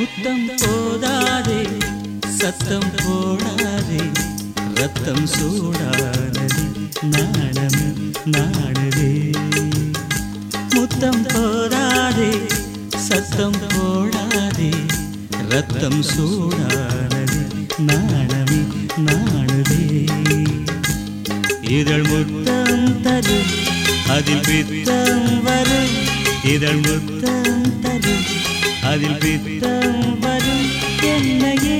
முத்தம் போதாதே சத்தம் போடாதே ரத்தம் சூடானது நாணம் நாடுதே முத்தம் போதாதே சத்தம் போடாதே ரத்தம் சூடானது நாணம் நாடுதே இதழ் முத்தம் தரும் அதில் பித்தம் வரும். இதழ் முத்தம் தரும் அதில் பித்தம் வரும். என்னையே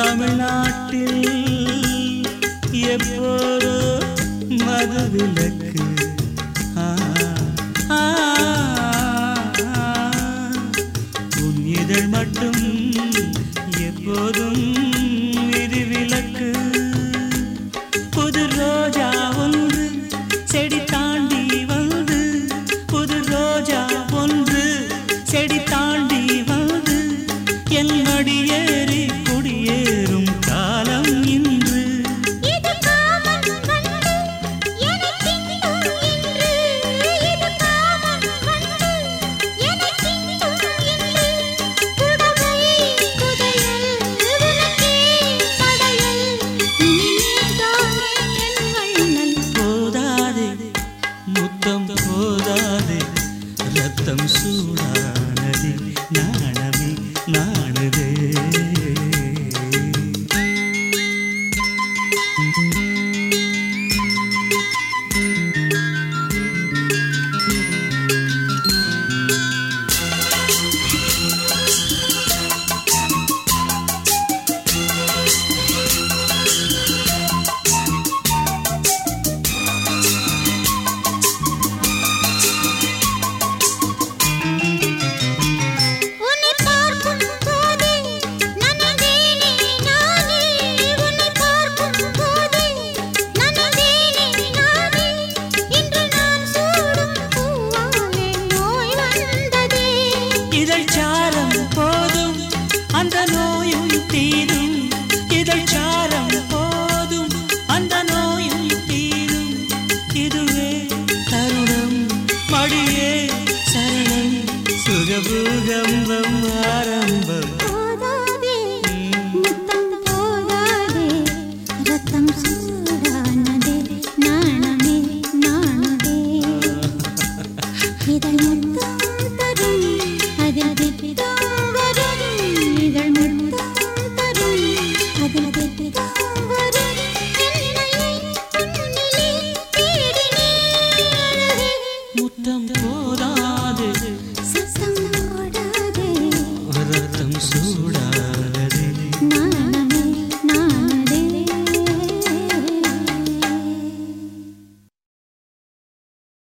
தமிழ்நாட்டில் எப்போதோ மதுவிலக்கு? ഞാനതേ இதழ் சாரம் போதும். அந்த நோயும் தீரும். இதழ் சாரம் போதும். அந்த நோயும் தீரும். இதுவே தருணம். மடியே சரணம். சுகபூகம்பம் ஆரம்பம்.